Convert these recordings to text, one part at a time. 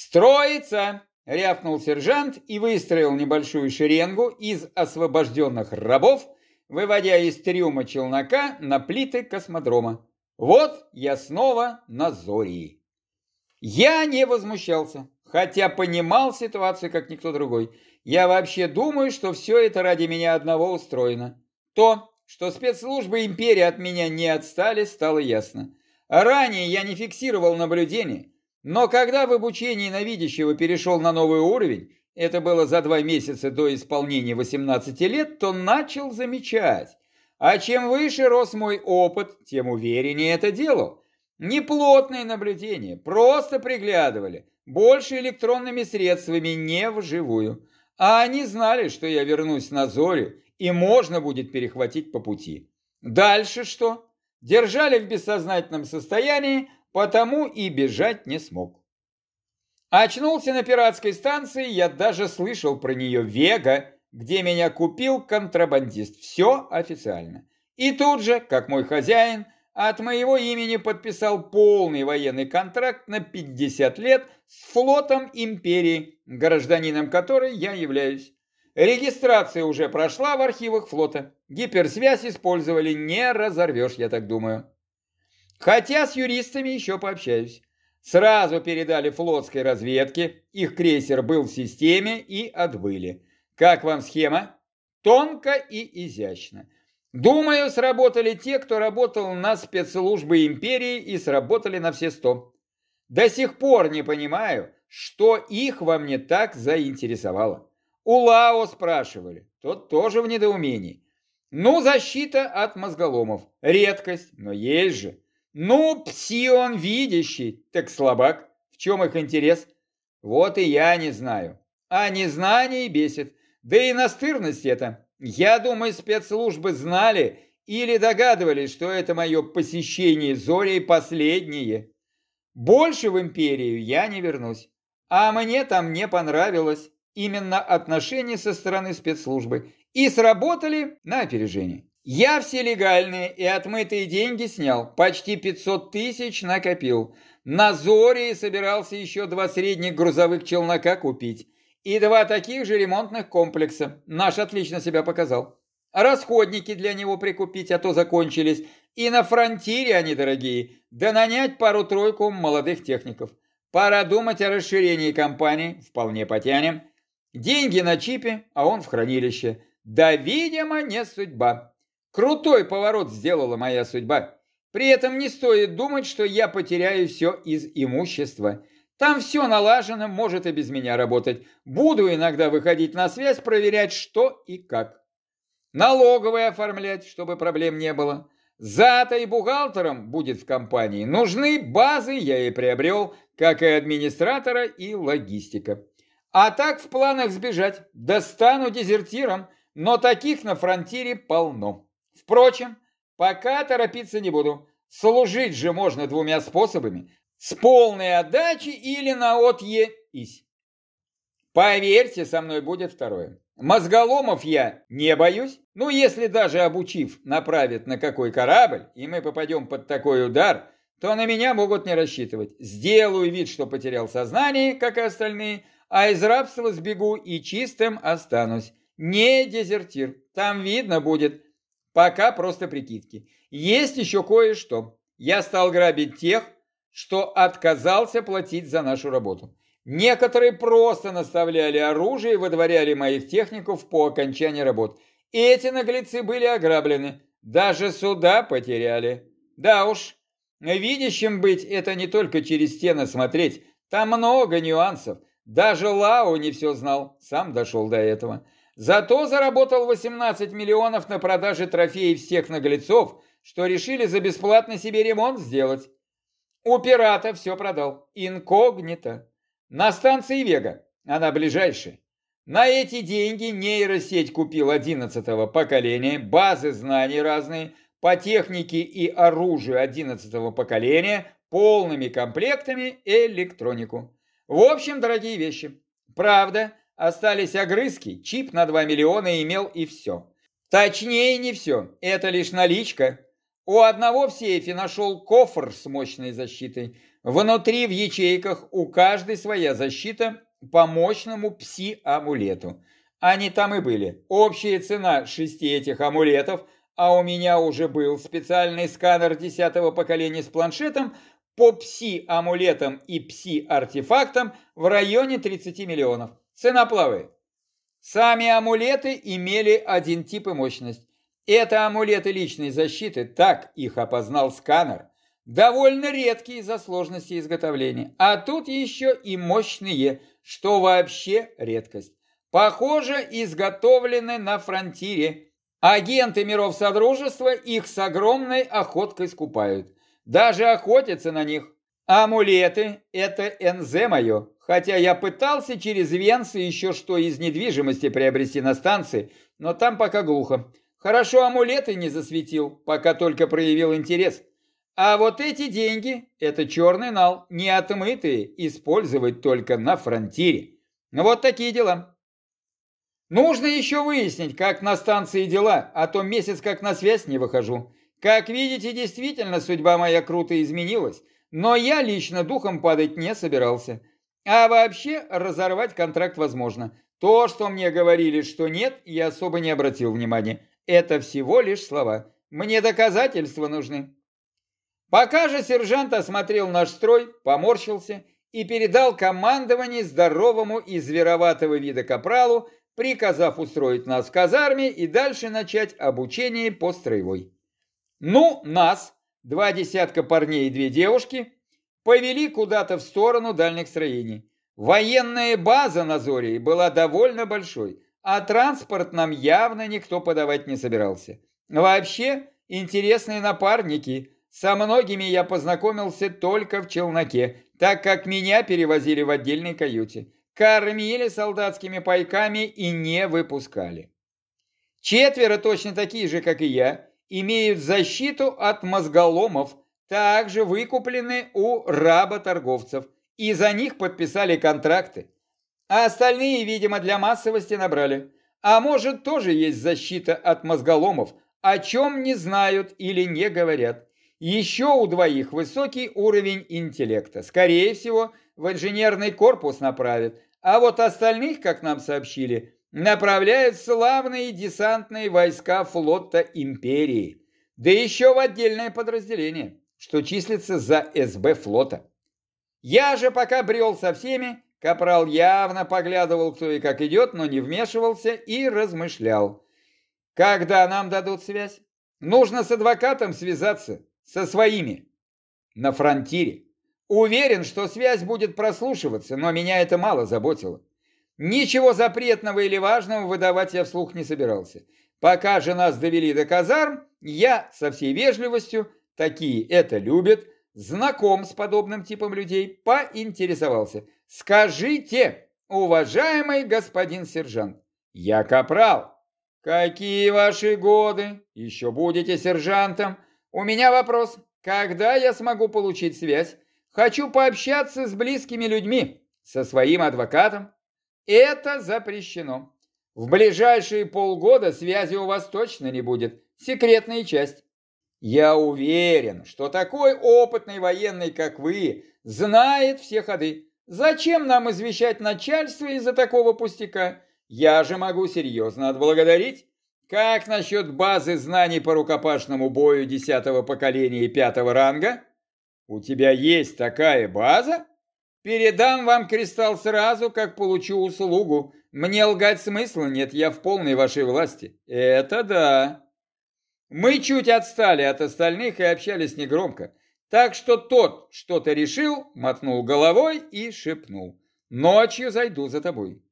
«Строится!» — рявкнул сержант и выстроил небольшую шеренгу из освобожденных рабов, выводя из трюма челнока на плиты космодрома. Вот я снова на Зории. Я не возмущался, хотя понимал ситуацию, как никто другой. Я вообще думаю, что все это ради меня одного устроено. То, что спецслужбы империи от меня не отстали, стало ясно. Ранее я не фиксировал наблюдение, но когда в обучении на видящего перешел на новый уровень, это было за два месяца до исполнения 18 лет, то начал замечать. А чем выше рос мой опыт, тем увереннее это делал. Неплотные наблюдения, просто приглядывали, больше электронными средствами, не вживую. А они знали, что я вернусь на Зорю, и можно будет перехватить по пути. Дальше что? Держали в бессознательном состоянии, потому и бежать не смог. Очнулся на пиратской станции, я даже слышал про нее Вега, где меня купил контрабандист. Все официально. И тут же, как мой хозяин, от моего имени подписал полный военный контракт на 50 лет с флотом империи, гражданином которой я являюсь. Регистрация уже прошла в архивах флота. Гиперсвязь использовали, не разорвешь, я так думаю. Хотя с юристами еще пообщаюсь. Сразу передали флотской разведке, их крейсер был в системе и отбыли. Как вам схема? Тонко и изящно. Думаю, сработали те, кто работал на спецслужбы империи и сработали на все сто. До сих пор не понимаю, что их во мне так заинтересовало. У Лао спрашивали, тот тоже в недоумении. Ну, защита от мозголомов. Редкость, но есть же. Ну, псион видящий, так слабак. В чем их интерес? Вот и я не знаю. А незнание бесит. Да и настырность это. Я думаю, спецслужбы знали или догадывались, что это мое посещение Зорей последнее. Больше в империю я не вернусь. А мне там не понравилось именно отношения со стороны спецслужбы. И сработали на опережение. Я все легальные и отмытые деньги снял, почти 500 тысяч накопил. На Зоре собирался еще два средних грузовых челнока купить. И два таких же ремонтных комплекса. Наш отлично себя показал. Расходники для него прикупить, а то закончились. И на фронтире они дорогие. Да нанять пару-тройку молодых техников. Пора думать о расширении компании, вполне потянем. Деньги на чипе, а он в хранилище. Да, видимо, не судьба. Крутой поворот сделала моя судьба. При этом не стоит думать, что я потеряю все из имущества. Там все налажено, может и без меня работать. Буду иногда выходить на связь, проверять, что и как. Налоговые оформлять, чтобы проблем не было. Зато и бухгалтером будет в компании. Нужны базы, я и приобрел, как и администратора и логистика. А так в планах сбежать. Достану дезертиром, но таких на фронтире полно. Впрочем, пока торопиться не буду. Служить же можно двумя способами. С полной отдачи или на отъе ись. Поверьте, со мной будет второе. Мозголомов я не боюсь. Ну, если даже обучив направит на какой корабль, и мы попадем под такой удар, то на меня могут не рассчитывать. Сделаю вид, что потерял сознание, как и остальные, а из рабства сбегу и чистым останусь. Не дезертир. Там видно будет, Пока просто прикидки. Есть еще кое-что. Я стал грабить тех, что отказался платить за нашу работу. Некоторые просто наставляли оружие и выдворяли моих техников по окончании работ. Эти наглецы были ограблены, даже суда потеряли. Да уж, видящим быть это не только через стены смотреть, там много нюансов. Даже Лао не все знал, сам дошел до этого. Зато заработал 18 миллионов на продаже трофеев всех наглецов, что решили за бесплатно себе ремонт сделать. У пирата все продал. Инкогнито. На станции Вега. Она ближайшая. На эти деньги нейросеть купил 11 поколения, базы знаний разные, по технике и оружию 11 поколения, полными комплектами электронику. В общем, дорогие вещи. Правда, Остались огрызки, чип на 2 миллиона имел и все. Точнее не все, это лишь наличка. У одного в сейфе нашел кофр с мощной защитой. Внутри в ячейках у каждой своя защита по мощному пси-амулету. Они там и были. Общая цена шести этих амулетов, а у меня уже был специальный сканер десятого поколения с планшетом, по пси-амулетам и пси-артефактам в районе 30 миллионов. Цена плавает. Сами амулеты имели один тип и мощность. Это амулеты личной защиты, так их опознал сканер. Довольно редкие из-за сложности изготовления. А тут еще и мощные, что вообще редкость. Похоже, изготовлены на фронтире. Агенты миров Содружества их с огромной охоткой скупают. Даже охотятся на них. Амулеты – это НЗ мое, хотя я пытался через Венсы еще что из недвижимости приобрести на станции, но там пока глухо. Хорошо амулеты не засветил, пока только проявил интерес. А вот эти деньги – это черный нал, не отмытые, использовать только на фронтире. Вот такие дела. Нужно еще выяснить, как на станции дела, а то месяц как на связь не выхожу. Как видите, действительно судьба моя круто изменилась, но я лично духом падать не собирался. А вообще разорвать контракт возможно. То, что мне говорили, что нет, я особо не обратил внимания. Это всего лишь слова. Мне доказательства нужны. Пока же сержант осмотрел наш строй, поморщился и передал командование здоровому и звероватого вида капралу, приказав устроить нас в казарме и дальше начать обучение по строевой. Ну, нас, два десятка парней и две девушки, повели куда-то в сторону дальних строений. Военная база на Зории была довольно большой, а транспорт нам явно никто подавать не собирался. Вообще, интересные напарники. Со многими я познакомился только в челноке, так как меня перевозили в отдельной каюте кормили солдатскими пайками и не выпускали. Четверо точно такие же, как и я, имеют защиту от мозголомов, также выкуплены у работорговцев, и за них подписали контракты. А остальные, видимо, для массовости набрали. А может, тоже есть защита от мозголомов, о чем не знают или не говорят. Еще у двоих высокий уровень интеллекта. Скорее всего, в инженерный корпус направят, а вот остальных, как нам сообщили, направляют славные десантные войска флота империи, да еще в отдельное подразделение, что числится за СБ флота. Я же пока брел со всеми, Капрал явно поглядывал, кто и как идет, но не вмешивался и размышлял. Когда нам дадут связь? Нужно с адвокатом связаться, со своими, на фронтире. Уверен, что связь будет прослушиваться, но меня это мало заботило. Ничего запретного или важного выдавать я вслух не собирался. Пока же нас довели до казарм, я со всей вежливостью, такие это любят, знаком с подобным типом людей, поинтересовался. Скажите, уважаемый господин сержант, я капрал. Какие ваши годы? Еще будете сержантом? У меня вопрос, когда я смогу получить связь? Хочу пообщаться с близкими людьми, со своим адвокатом. Это запрещено. В ближайшие полгода связи у вас точно не будет. Секретная часть. Я уверен, что такой опытный военный, как вы, знает все ходы. Зачем нам извещать начальство из-за такого пустяка? Я же могу серьезно отблагодарить. Как насчет базы знаний по рукопашному бою десятого поколения и пятого ранга? У тебя есть такая база? Передам вам кристалл сразу, как получу услугу. Мне лгать смысла нет, я в полной вашей власти. Это да. Мы чуть отстали от остальных и общались негромко. Так что тот что-то решил, мотнул головой и шепнул. Ночью зайду за тобой.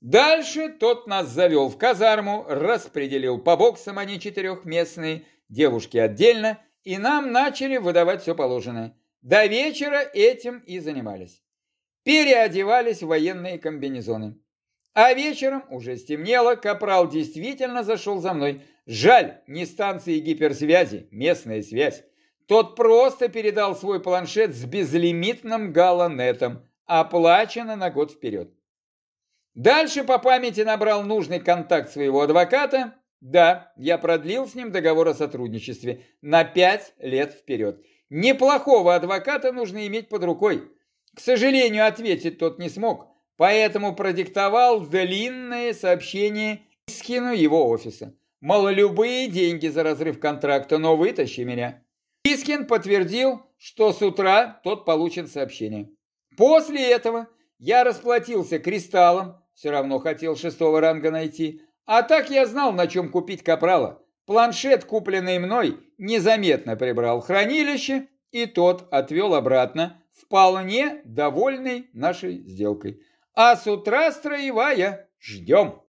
Дальше тот нас завел в казарму, распределил по боксам они четырехместные, девушки отдельно, и нам начали выдавать все положенное. До вечера этим и занимались. Переодевались в военные комбинезоны. А вечером уже стемнело, Капрал действительно зашел за мной. Жаль, не станции гиперсвязи, местная связь. Тот просто передал свой планшет с безлимитным галанетом, оплачено на год вперед. Дальше по памяти набрал нужный контакт своего адвоката да, я продлил с ним договор о сотрудничестве на пять лет вперед. Неплохого адвоката нужно иметь под рукой. К сожалению, ответить тот не смог, поэтому продиктовал длинное сообщение Искину его офиса. Мало любые деньги за разрыв контракта, но вытащи меня. Искин подтвердил, что с утра тот получит сообщение. После этого я расплатился кристаллом, все равно хотел шестого ранга найти, а так я знал, на чем купить капрала. Планшет, купленный мной, незаметно прибрал в хранилище, и тот отвел обратно, вполне довольный нашей сделкой. А с утра строевая. Ждем.